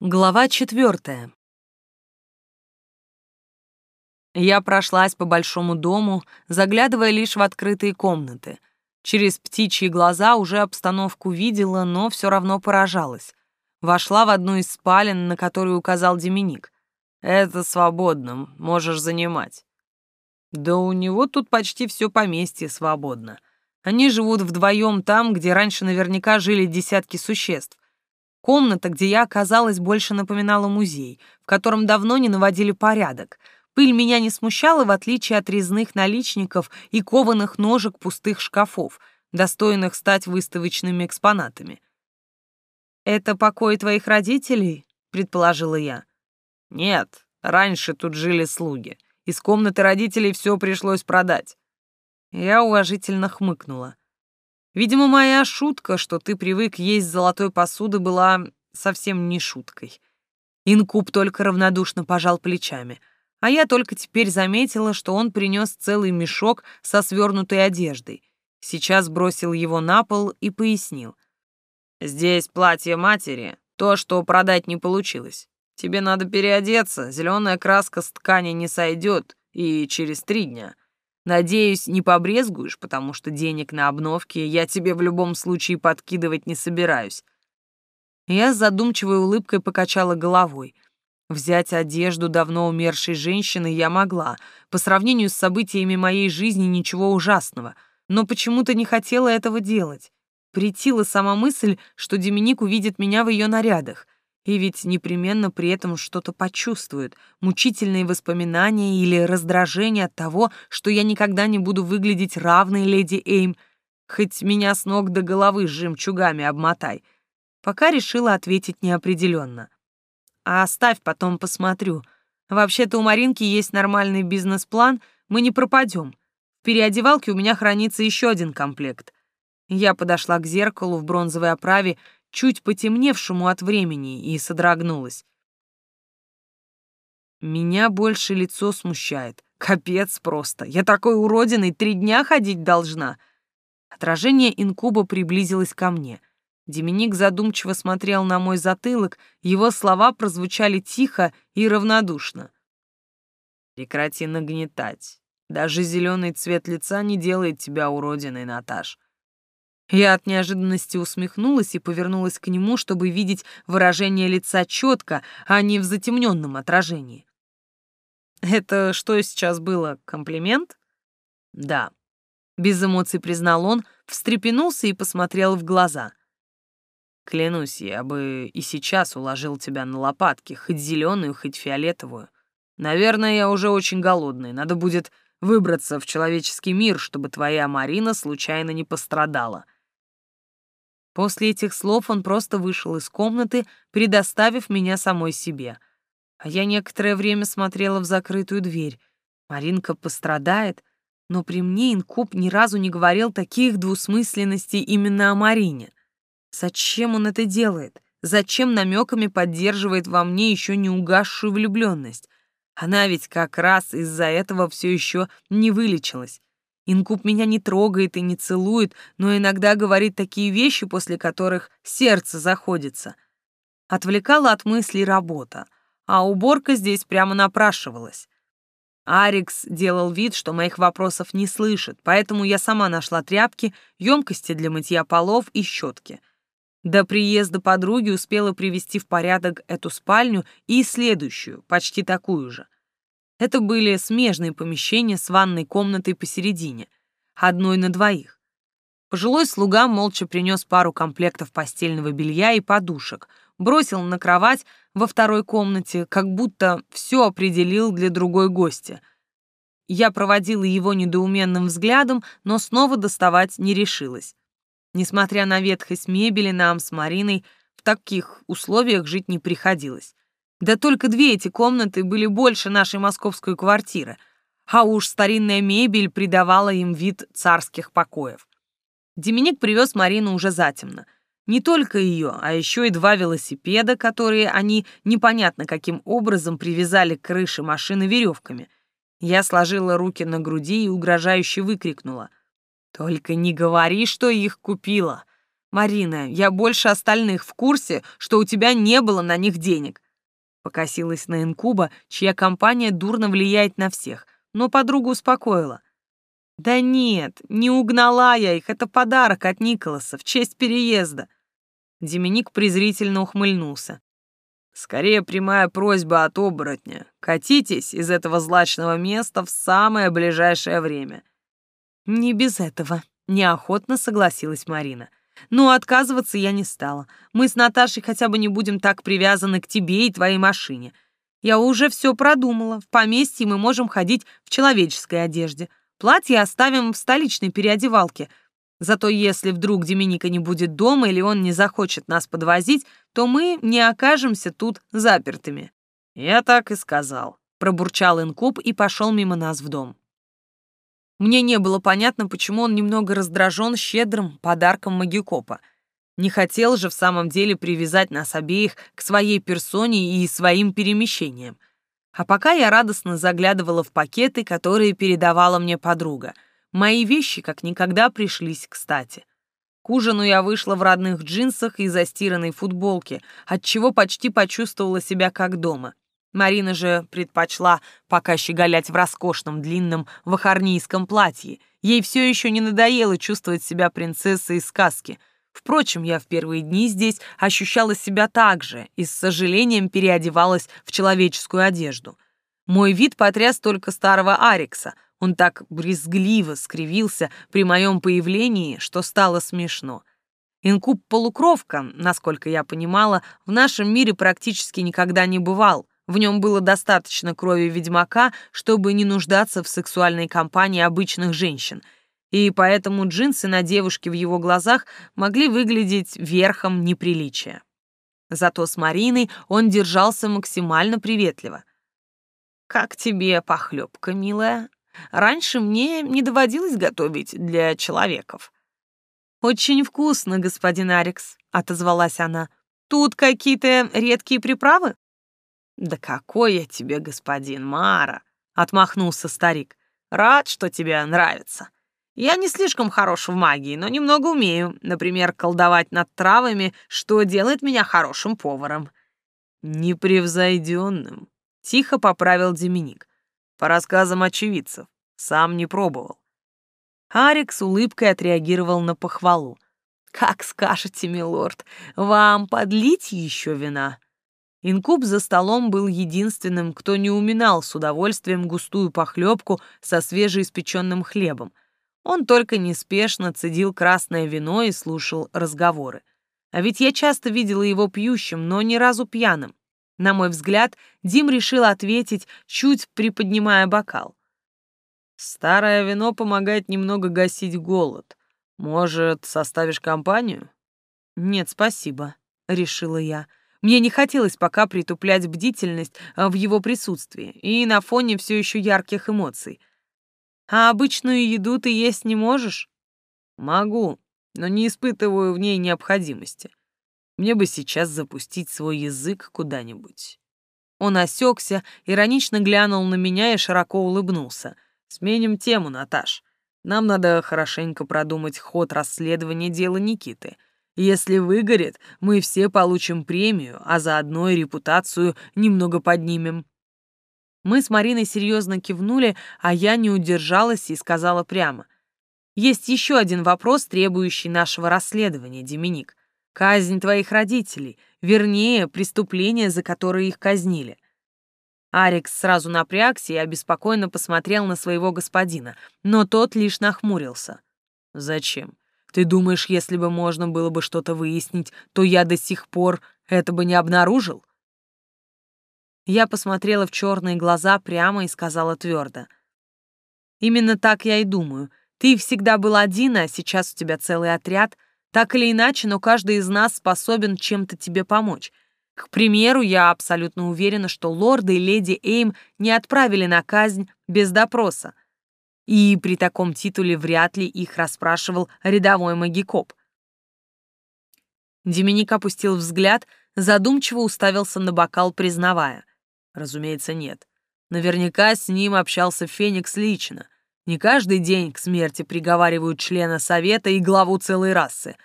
Глава четвертая. Я прошлась по большому дому, заглядывая лишь в открытые комнаты. Через птичьи глаза уже обстановку видела, но все равно поражалась. Вошла в одну из спален, на которую указал Деминик. «Это свободно, можешь занимать». Да у него тут почти все поместье свободно. Они живут вдвоем там, где раньше наверняка жили десятки существ. Комната, где я оказалась, больше напоминала музей, в котором давно не наводили порядок. Пыль меня не смущала, в отличие от резных наличников и кованых ножек пустых шкафов, достойных стать выставочными экспонатами. «Это покой твоих родителей?» — предположила я. «Нет, раньше тут жили слуги. Из комнаты родителей все пришлось продать». Я уважительно хмыкнула. Видимо, моя шутка, что ты привык есть золотой посуды, была совсем не шуткой. Инкуб только равнодушно пожал плечами, а я только теперь заметила, что он принес целый мешок со свернутой одеждой. Сейчас бросил его на пол и пояснил. «Здесь платье матери, то, что продать не получилось. Тебе надо переодеться, зеленая краска с ткани не сойдет, и через три дня. Надеюсь, не побрезгуешь, потому что денег на обновки я тебе в любом случае подкидывать не собираюсь. Я с задумчивой улыбкой покачала головой. Взять одежду давно умершей женщины я могла. По сравнению с событиями моей жизни ничего ужасного. Но почему-то не хотела этого делать. Притила сама мысль, что Деминик увидит меня в ее нарядах — и ведь непременно при этом что-то почувствует, мучительные воспоминания или раздражение от того, что я никогда не буду выглядеть равной леди Эйм, хоть меня с ног до головы с жемчугами обмотай. Пока решила ответить неопределенно. А оставь, потом посмотрю. Вообще-то у Маринки есть нормальный бизнес-план, мы не пропадем. В переодевалке у меня хранится еще один комплект. Я подошла к зеркалу в бронзовой оправе чуть потемневшему от времени, и содрогнулась. Меня больше лицо смущает. Капец просто. Я такой уродиной три дня ходить должна. Отражение инкуба приблизилось ко мне. Деминик задумчиво смотрел на мой затылок, его слова прозвучали тихо и равнодушно. «Прекрати нагнетать. Даже зеленый цвет лица не делает тебя уродиной, Наташ. Я от неожиданности усмехнулась и повернулась к нему, чтобы видеть выражение лица четко, а не в затемненном отражении. «Это что сейчас было, комплимент?» «Да». Без эмоций признал он, встрепенулся и посмотрел в глаза. «Клянусь, я бы и сейчас уложил тебя на лопатки, хоть зеленую, хоть фиолетовую. Наверное, я уже очень голодный, надо будет выбраться в человеческий мир, чтобы твоя Марина случайно не пострадала». После этих слов он просто вышел из комнаты, предоставив меня самой себе. А я некоторое время смотрела в закрытую дверь. Маринка пострадает, но при мне инкуб ни разу не говорил таких двусмысленностей именно о Марине. Зачем он это делает? Зачем намеками поддерживает во мне еще не угасшую влюбленность? Она ведь как раз из-за этого все еще не вылечилась. Инкуб меня не трогает и не целует, но иногда говорит такие вещи, после которых сердце заходится. Отвлекала от мыслей работа, а уборка здесь прямо напрашивалась. Арикс делал вид, что моих вопросов не слышит, поэтому я сама нашла тряпки, емкости для мытья полов и щетки. До приезда подруги успела привести в порядок эту спальню и следующую, почти такую же — это были смежные помещения с ванной комнатой посередине, одной на двоих. Пожилой слуга молча принес пару комплектов постельного белья и подушек, бросил на кровать во второй комнате, как будто все определил для другой гостя. Я проводила его недоуменным взглядом, но снова доставать не решилась. Несмотря на ветхость мебели, нам с Мариной в таких условиях жить не приходилось. Да только две эти комнаты были больше нашей московской квартиры, а уж старинная мебель придавала им вид царских покоев. Деминик привез Марину уже затемно. Не только ее, а еще и два велосипеда, которые они непонятно каким образом привязали к крыше машины веревками. Я сложила руки на груди и угрожающе выкрикнула. «Только не говори, что их купила. «Марина, я больше остальных в курсе, что у тебя не было на них денег». Покосилась на инкуба, чья компания дурно влияет на всех, но подруга успокоила. «Да нет, не угнала я их, это подарок от Николаса в честь переезда». Деминик презрительно ухмыльнулся. «Скорее прямая просьба от оборотня. Катитесь из этого злачного места в самое ближайшее время». «Не без этого», — неохотно согласилась Марина. «Но отказываться я не стала. Мы с Наташей хотя бы не будем так привязаны к тебе и твоей машине. Я уже все продумала. В поместье мы можем ходить в человеческой одежде. Платье оставим в столичной переодевалке. Зато если вдруг Деминика не будет дома или он не захочет нас подвозить, то мы не окажемся тут запертыми». «Я так и сказал», — пробурчал инкуб и пошел мимо нас в дом. Мне не было понятно, почему он немного раздражен щедрым подарком Магикопа. Не хотел же в самом деле привязать нас обеих к своей персоне и своим перемещениям. А пока я радостно заглядывала в пакеты, которые передавала мне подруга. Мои вещи как никогда пришлись кстати. К ужину я вышла в родных джинсах и застиранной футболке, отчего почти почувствовала себя как дома. Марина же предпочла пока щеголять в роскошном длинном вахарнийском платье. Ей все еще не надоело чувствовать себя принцессой из сказки — Впрочем, я в первые дни здесь ощущала себя так же и с сожалением переодевалась в человеческую одежду. Мой вид потряс только старого Арикса. Он так брезгливо скривился при моем появлении, что стало смешно. Инкуб-полукровка, насколько я понимала, в нашем мире практически никогда не бывал. В нем было достаточно крови ведьмака, чтобы не нуждаться в сексуальной компании обычных женщин — и поэтому джинсы на девушке в его глазах могли выглядеть верхом неприличия. Зато с Мариной он держался максимально приветливо. «Как тебе похлебка, милая? Раньше мне не доводилось готовить для человеков». «Очень вкусно, господин Арикс», — отозвалась она. «Тут какие-то редкие приправы?» «Да какой я тебе, господин Мара!» — отмахнулся старик. «Рад, что тебе нравится. Я не слишком хорош в магии, но немного умею, например, колдовать над травами, что делает меня хорошим поваром». «Непревзойденным», — тихо поправил Деминик. «По рассказам очевидцев. Сам не пробовал». Арик с улыбкой отреагировал на похвалу. «Как скажете, милорд, вам подлить еще вина?» Инкуб за столом был единственным, кто не уминал с удовольствием густую похлебку со свежеиспеченным хлебом — он только неспешно цедил красное вино и слушал разговоры. А ведь я часто видела его пьющим, но ни разу пьяным. На мой взгляд, Дим решил ответить, чуть приподнимая бокал. «Старое вино помогает немного гасить голод. Может, составишь компанию?» «Нет, спасибо», — решила я. Мне не хотелось пока притуплять бдительность в его присутствии и на фоне все еще ярких эмоций. А обычную еду ты есть не можешь? Могу, но не испытываю в ней необходимости. Мне бы сейчас запустить свой язык куда-нибудь. Он осекся, иронично глянул на меня и широко улыбнулся. Сменим тему, Наташ. Нам надо хорошенько продумать ход расследования дела Никиты. Если выгорит, мы все получим премию, а заодно и репутацию немного поднимем. Мы с Мариной серьезно кивнули, а я не удержалась и сказала прямо. «Есть еще один вопрос, требующий нашего расследования, Деминик. Казнь твоих родителей, вернее, преступление, за которое их казнили». Арикс сразу напрягся и обеспокоенно посмотрел на своего господина, но тот лишь нахмурился. «Зачем? Ты думаешь, если бы можно было бы что-то выяснить, то я до сих пор это бы не обнаружил?» Я посмотрела в черные глаза прямо и сказала твердо. «Именно так я и думаю. Ты всегда был один, а сейчас у тебя целый отряд. Так или иначе, но каждый из нас способен чем-то тебе помочь. К примеру, я абсолютно уверена, что лорды и леди Эйм не отправили на казнь без допроса. И при таком титуле вряд ли их расспрашивал рядовой магикоп. Деминик опустил взгляд, задумчиво уставился на бокал, признавая. Разумеется, нет. Наверняка с ним общался Феникс лично. Не каждый день к смерти приговаривают члена совета и главу целой расы.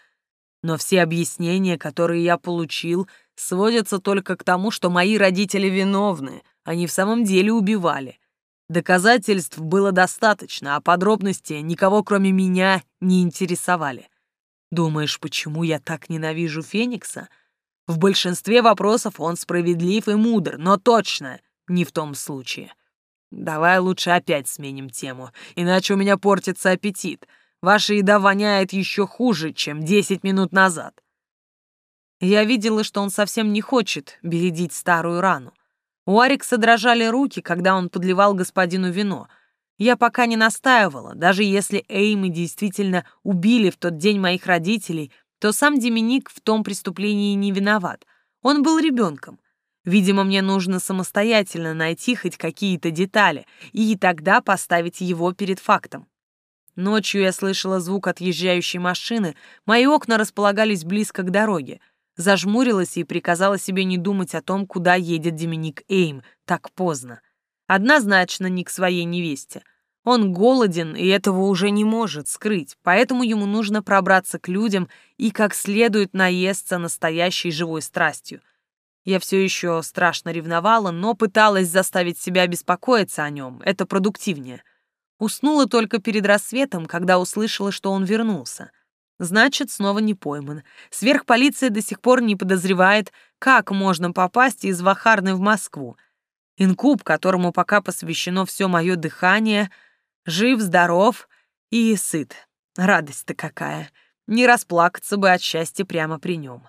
Но все объяснения, которые я получил, сводятся только к тому, что мои родители виновны, они в самом деле убивали. Доказательств было достаточно, а подробности никого, кроме меня, не интересовали. Думаешь, почему я так ненавижу Феникса? В большинстве вопросов он справедлив и мудр, но точно не в том случае. Давай лучше опять сменим тему, иначе у меня портится аппетит. Ваша еда воняет еще хуже, чем десять минут назад. Я видела, что он совсем не хочет бередить старую рану. У Арикса дрожали руки, когда он подливал господину вино. Я пока не настаивала, даже если Эймы действительно убили в тот день моих родителей, то сам Деминик в том преступлении не виноват. Он был ребенком. Видимо, мне нужно самостоятельно найти хоть какие-то детали и тогда поставить его перед фактом. Ночью я слышала звук отъезжающей машины, мои окна располагались близко к дороге — зажмурилась и приказала себе не думать о том, куда едет Доминик Эйм так поздно. Однозначно не к своей невесте. Он голоден и этого уже не может скрыть, поэтому ему нужно пробраться к людям и как следует наесться настоящей живой страстью. Я все еще страшно ревновала, но пыталась заставить себя беспокоиться о нем, это продуктивнее. Уснула только перед рассветом, когда услышала, что он вернулся — Значит, снова не пойман. Сверхполиция до сих пор не подозревает, как можно попасть из Вахарны в Москву. Инкуб, которому пока посвящено все мое дыхание, жив, здоров и сыт. Радость-то какая. Не расплакаться бы от счастья прямо при нем.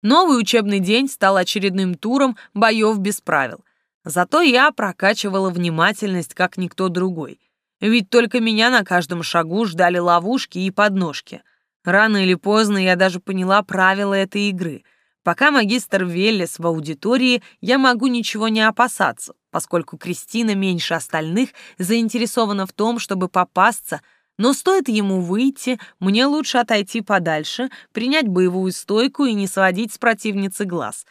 Новый учебный день стал очередным туром боев без правил. Зато я прокачивала внимательность, как никто другой. Ведь только меня на каждом шагу ждали ловушки и подножки. Рано или поздно я даже поняла правила этой игры. Пока магистр Веллес в аудитории, я могу ничего не опасаться, поскольку Кристина меньше остальных заинтересована в том, чтобы попасться, но стоит ему выйти, мне лучше отойти подальше, принять боевую стойку и не сводить с противницы глаз.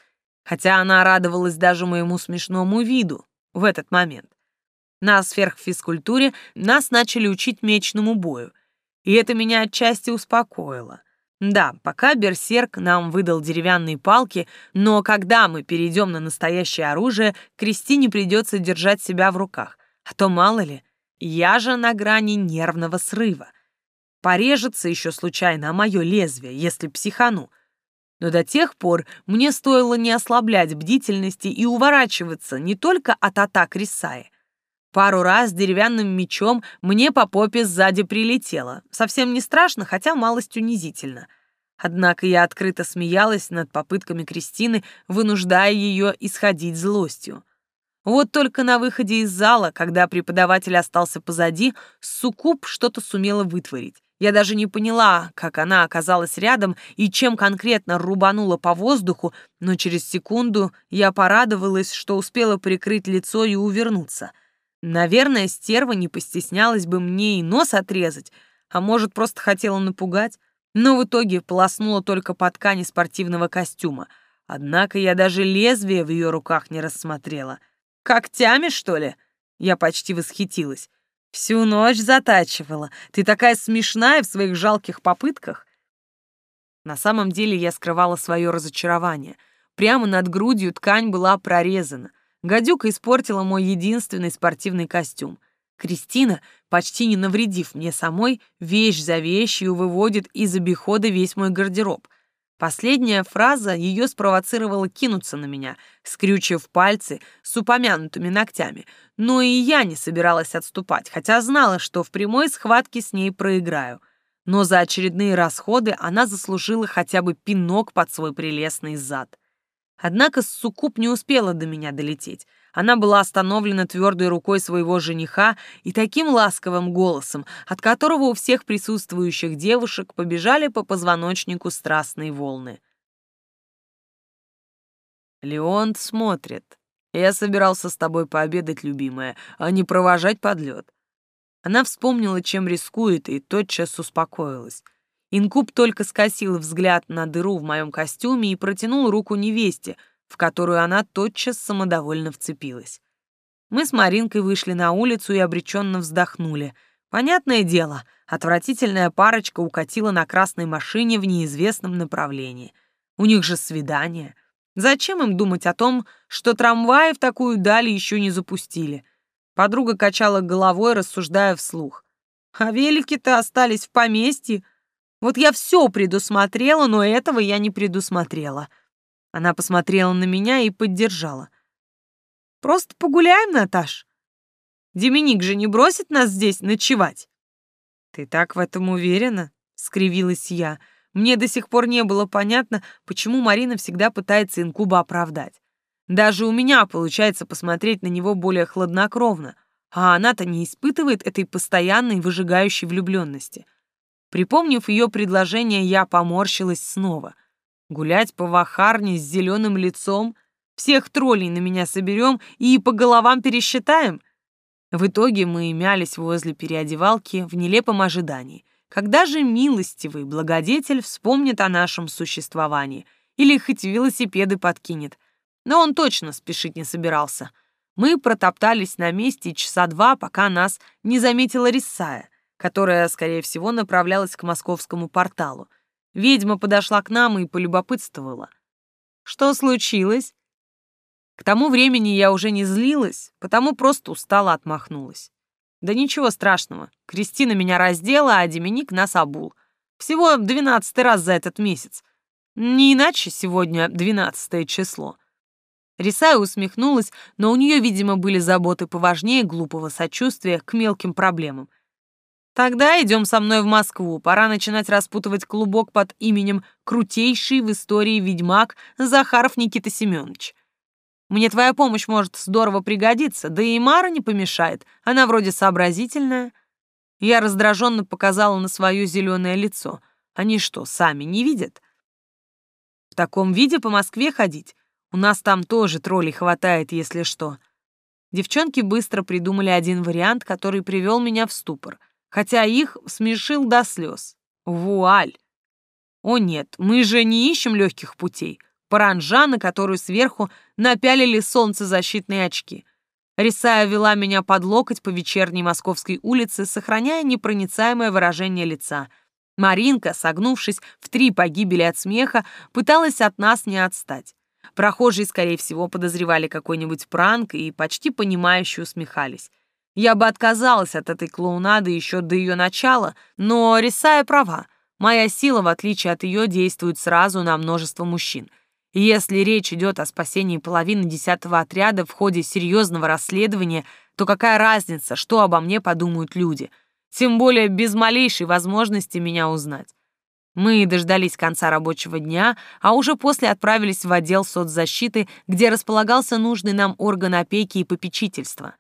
Хотя она радовалась даже моему смешному виду в этот момент. На сверхфизкультуре нас начали учить мечному бою, и это меня отчасти успокоило. Да, пока берсерк нам выдал деревянные палки, но когда мы перейдем на настоящее оружие, Кристине придется держать себя в руках. А то, мало ли, я же на грани нервного срыва. Порежется еще случайно мое лезвие, если психану. Но до тех пор мне стоило не ослаблять бдительности и уворачиваться не только от атак Рисаи, Пару раз деревянным мечом мне по попе сзади прилетело. Совсем не страшно, хотя малость унизительно. Однако я открыто смеялась над попытками Кристины, вынуждая ее исходить злостью. Вот только на выходе из зала, когда преподаватель остался позади, Сукуб что-то сумела вытворить. Я даже не поняла, как она оказалась рядом и чем конкретно рубанула по воздуху, но через секунду я порадовалась, что успела прикрыть лицо и увернуться — Наверное, стерва не постеснялась бы мне и нос отрезать, а может, просто хотела напугать, но в итоге полоснула только по ткани спортивного костюма. Однако я даже лезвие в ее руках не рассмотрела. «Когтями, что ли?» Я почти восхитилась. «Всю ночь затачивала. Ты такая смешная в своих жалких попытках». На самом деле я скрывала свое разочарование. Прямо над грудью ткань была прорезана. Гадюка испортила мой единственный спортивный костюм. Кристина, почти не навредив мне самой, вещь за вещью выводит из обихода весь мой гардероб. Последняя фраза ее спровоцировала кинуться на меня, скрючив пальцы с упомянутыми ногтями. Но и я не собиралась отступать, хотя знала, что в прямой схватке с ней проиграю. Но за очередные расходы она заслужила хотя бы пинок под свой прелестный зад. Однако Суккуб не успела до меня долететь. Она была остановлена твердой рукой своего жениха и таким ласковым голосом, от которого у всех присутствующих девушек побежали по позвоночнику страстные волны. «Леонт смотрит. Я собирался с тобой пообедать, любимая, а не провожать подлет». Она вспомнила, чем рискует, и тотчас успокоилась. Инкуб только скосил взгляд на дыру в моем костюме и протянул руку невесте, в которую она тотчас самодовольно вцепилась. Мы с Маринкой вышли на улицу и обреченно вздохнули. Понятное дело, отвратительная парочка укатила на красной машине в неизвестном направлении. У них же свидание. Зачем им думать о том, что трамваи в такую даль еще не запустили? Подруга качала головой, рассуждая вслух. А велики-то остались в поместье. Вот я все предусмотрела, но этого я не предусмотрела. Она посмотрела на меня и поддержала. Просто погуляем, Наташ. Деминик же не бросит нас здесь ночевать. Ты так в этом уверена? скривилась я. Мне до сих пор не было понятно, почему Марина всегда пытается инкуба оправдать. Даже у меня получается посмотреть на него более хладнокровно, а она-то не испытывает этой постоянной выжигающей влюбленности. Припомнив ее предложение, я поморщилась снова. Гулять по вахарне с зеленым лицом — всех троллей на меня соберем и по головам пересчитаем. В итоге мы мялись возле переодевалки в нелепом ожидании. Когда же милостивый благодетель вспомнит о нашем существовании или хоть велосипеды подкинет? Но он точно спешить не собирался. Мы протоптались на месте часа два, пока нас не заметила Рисая, которая, скорее всего, направлялась к московскому порталу. Ведьма подошла к нам и полюбопытствовала. «Что случилось?» К тому времени я уже не злилась, потому просто устала отмахнулась. Да ничего страшного. Кристина меня раздела, а Деминик нас обул. Всего двенадцатый раз за этот месяц. Не иначе сегодня двенадцатое число. Рисая усмехнулась, но у нее, видимо, были заботы поважнее глупого сочувствия к мелким проблемам. Тогда идем со мной в Москву. Пора начинать распутывать клубок под именем крутейший в истории ведьмак Захаров Никита Семенович. Мне твоя помощь может здорово пригодиться, да и Мара не помешает, она вроде сообразительная». Я раздраженно показала на свое зеленое лицо. Они что, сами не видят? В таком виде по Москве ходить? У нас там тоже троллей хватает, если что. Девчонки быстро придумали один вариант, который привел меня в ступор, хотя их смешил до слез. Вуаль! О нет, мы же не ищем легких путей паранжа, на которую сверху напялили солнцезащитные очки. Рисая вела меня под локоть по вечерней московской улице, сохраняя непроницаемое выражение лица. Маринка, согнувшись в три погибели от смеха, пыталась от нас не отстать. Прохожие, скорее всего, подозревали какой-нибудь пранк и почти понимающе усмехались. Я бы отказалась от этой клоунады еще до ее начала, но Рисая права. Моя сила, в отличие от ее, действует сразу на множество мужчин — если речь идет о спасении половины десятого отряда в ходе серьезного расследования, то какая разница, что обо мне подумают люди? Тем более без малейшей возможности меня узнать. Мы дождались конца рабочего дня, а уже после отправились в отдел соцзащиты, где располагался нужный нам орган опеки и попечительства.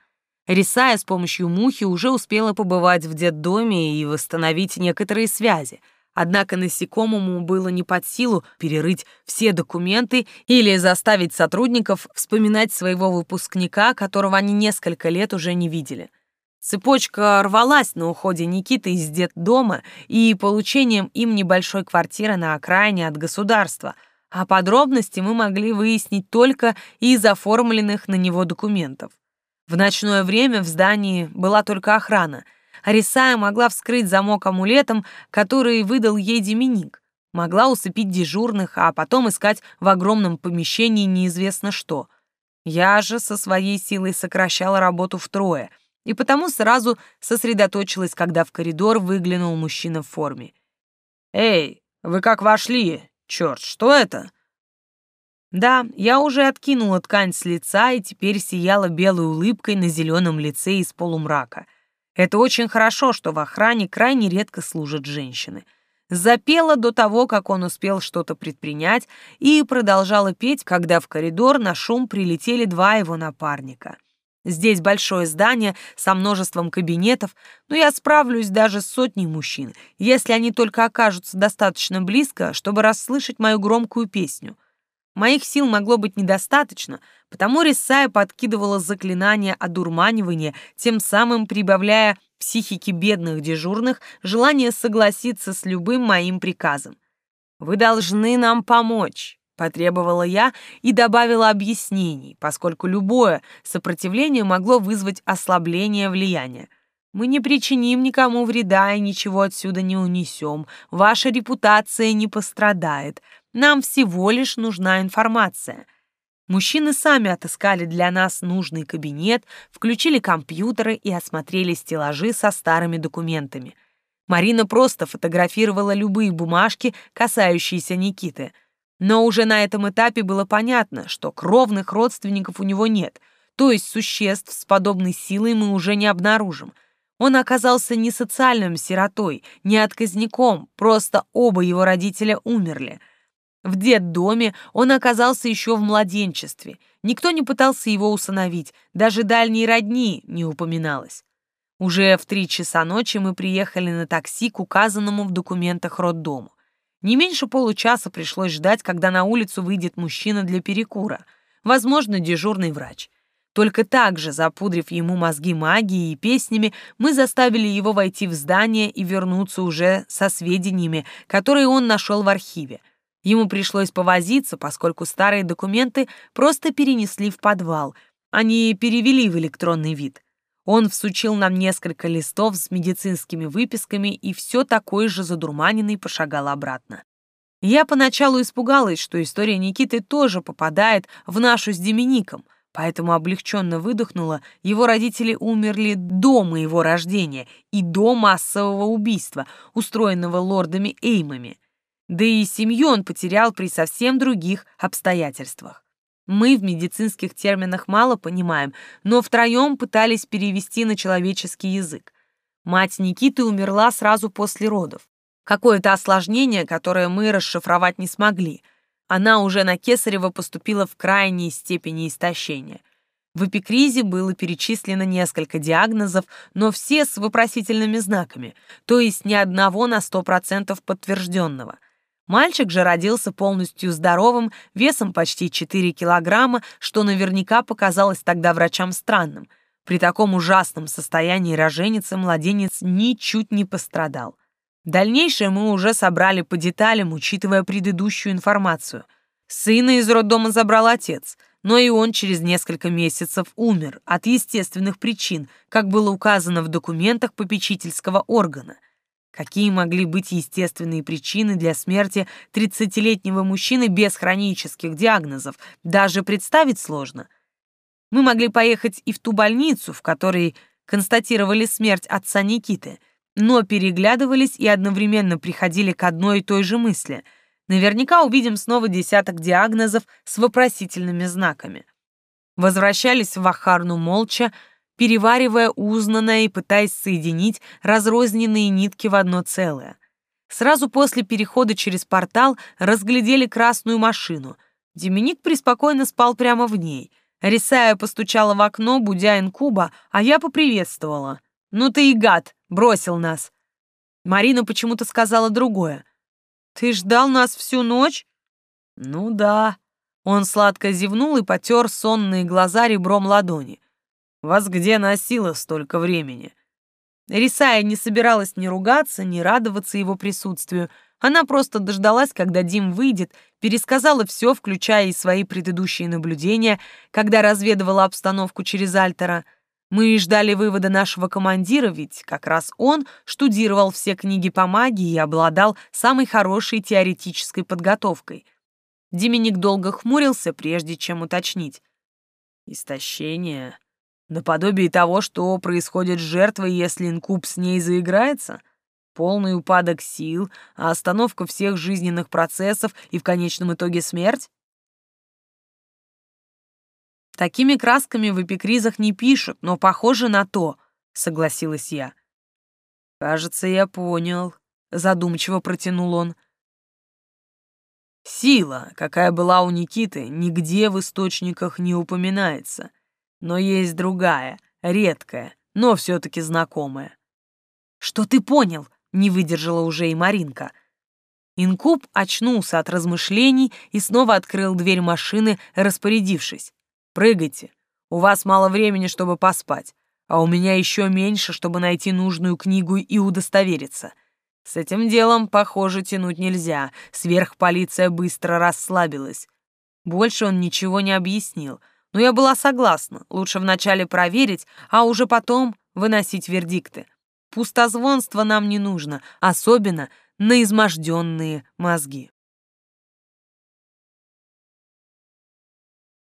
Рисая с помощью мухи уже успела побывать в детдоме и восстановить некоторые связи — Однако насекомому было не под силу перерыть все документы или заставить сотрудников вспоминать своего выпускника, которого они несколько лет уже не видели. Цепочка рвалась на уходе Никиты из детдома и получением им небольшой квартиры на окраине от государства, а подробности мы могли выяснить только из оформленных на него документов. В ночное время в здании была только охрана — Арисая могла вскрыть замок амулетом, который выдал ей Деминик. Могла усыпить дежурных, а потом искать в огромном помещении неизвестно что. Я же со своей силой сокращала работу втрое, и потому сразу сосредоточилась, когда в коридор выглянул мужчина в форме. «Эй, вы как вошли? Черт, что это?» Да, я уже откинула ткань с лица и теперь сияла белой улыбкой на зеленом лице из полумрака — это очень хорошо, что в охране крайне редко служат женщины. Запела до того, как он успел что-то предпринять, и продолжала петь, когда в коридор на шум прилетели два его напарника. Здесь большое здание со множеством кабинетов, но я справлюсь даже с сотней мужчин, если они только окажутся достаточно близко, чтобы расслышать мою громкую песню — Моих сил могло быть недостаточно, потому Рисая подкидывала заклинание одурманивания, тем самым прибавляя психике бедных дежурных желание согласиться с любым моим приказом. «Вы должны нам помочь», — потребовала я и добавила объяснений, поскольку любое сопротивление могло вызвать ослабление влияния. Мы не причиним никому вреда и ничего отсюда не унесем. Ваша репутация не пострадает. Нам всего лишь нужна информация. Мужчины сами отыскали для нас нужный кабинет, включили компьютеры и осмотрели стеллажи со старыми документами. Марина просто фотографировала любые бумажки, касающиеся Никиты. Но уже на этом этапе было понятно, что кровных родственников у него нет, то есть существ с подобной силой мы уже не обнаружим — он оказался не социальным сиротой, не отказником, просто оба его родителя умерли. В детдоме он оказался еще в младенчестве. Никто не пытался его усыновить, даже дальние родни не упоминалось. Уже в три часа ночи мы приехали на такси к указанному в документах роддому. Не меньше получаса пришлось ждать, когда на улицу выйдет мужчина для перекура, возможно, дежурный врач. Только так же, запудрив ему мозги магией и песнями, мы заставили его войти в здание и вернуться уже со сведениями, которые он нашел в архиве. Ему пришлось повозиться, поскольку старые документы просто перенесли в подвал, они перевели в электронный вид. Он всучил нам несколько листов с медицинскими выписками и все такой же задурманенный пошагал обратно. Я поначалу испугалась, что история Никиты тоже попадает в нашу с Демиником — поэтому облегченно выдохнула, его родители умерли до моего рождения и до массового убийства, устроенного лордами Эймами. Да и семью он потерял при совсем других обстоятельствах. Мы в медицинских терминах мало понимаем, но втроем пытались перевести на человеческий язык. Мать Никиты умерла сразу после родов. Какое-то осложнение, которое мы расшифровать не смогли — она уже на Кесарева поступила в крайней степени истощения. В эпикризе было перечислено несколько диагнозов, но все с вопросительными знаками, то есть ни одного на 100% подтвержденного. Мальчик же родился полностью здоровым, весом почти 4 килограмма, что наверняка показалось тогда врачам странным. При таком ужасном состоянии роженицы младенец ничуть не пострадал. Дальнейшее мы уже собрали по деталям, учитывая предыдущую информацию. Сына из роддома забрал отец, но и он через несколько месяцев умер от естественных причин, как было указано в документах попечительского органа. Какие могли быть естественные причины для смерти 30-летнего мужчины без хронических диагнозов, даже представить сложно. Мы могли поехать и в ту больницу, в которой констатировали смерть отца Никиты — но переглядывались и одновременно приходили к одной и той же мысли. Наверняка увидим снова десяток диагнозов с вопросительными знаками. Возвращались в Ахарну молча, переваривая узнанное и пытаясь соединить разрозненные нитки в одно целое. Сразу после перехода через портал разглядели красную машину. Деминик преспокойно спал прямо в ней. Рисая постучала в окно, будя инкуба, а я поприветствовала. «Ну ты и гад!» бросил нас. Марина почему-то сказала другое. «Ты ждал нас всю ночь?» «Ну да». Он сладко зевнул и потер сонные глаза ребром ладони. «Вас где носило столько времени?» Рисая не собиралась ни ругаться, ни радоваться его присутствию. Она просто дождалась, когда Дим выйдет, пересказала все, включая и свои предыдущие наблюдения, когда разведывала обстановку через Альтера — мы ждали вывода нашего командира, ведь как раз он штудировал все книги по магии и обладал самой хорошей теоретической подготовкой. Деминик долго хмурился, прежде чем уточнить. Истощение. Наподобие того, что происходит с жертвой, если инкуб с ней заиграется? Полный упадок сил, а остановка всех жизненных процессов и в конечном итоге смерть? Такими красками в эпикризах не пишут, но похоже на то, согласилась я. Кажется, я понял, задумчиво протянул он. Сила, какая была у Никиты, нигде в источниках не упоминается. Но есть другая, редкая, но все-таки знакомая. Что ты понял? Не выдержала уже и Маринка. Инкуб очнулся от размышлений и снова открыл дверь машины, распорядившись. Прыгайте. У вас мало времени, чтобы поспать, а у меня еще меньше, чтобы найти нужную книгу и удостовериться. С этим делом, похоже, тянуть нельзя. Сверхполиция быстро расслабилась. Больше он ничего не объяснил, но я была согласна. Лучше вначале проверить, а уже потом выносить вердикты. Пустозвонство нам не нужно, особенно на изможденные мозги.